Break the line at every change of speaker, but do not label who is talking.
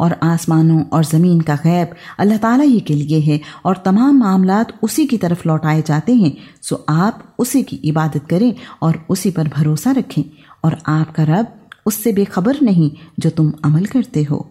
और आसमानों और ज़मीन का गैब अल्लाह ताला ही के लिए है और तमाम मामलात उसी की तरफ़ लौटाए जाते हैं, सो आप उसी की इबादत करें और उसी पर भरोसा रखें और आपका रब उससे बेखबर नहीं जो तुम अमल करते हो।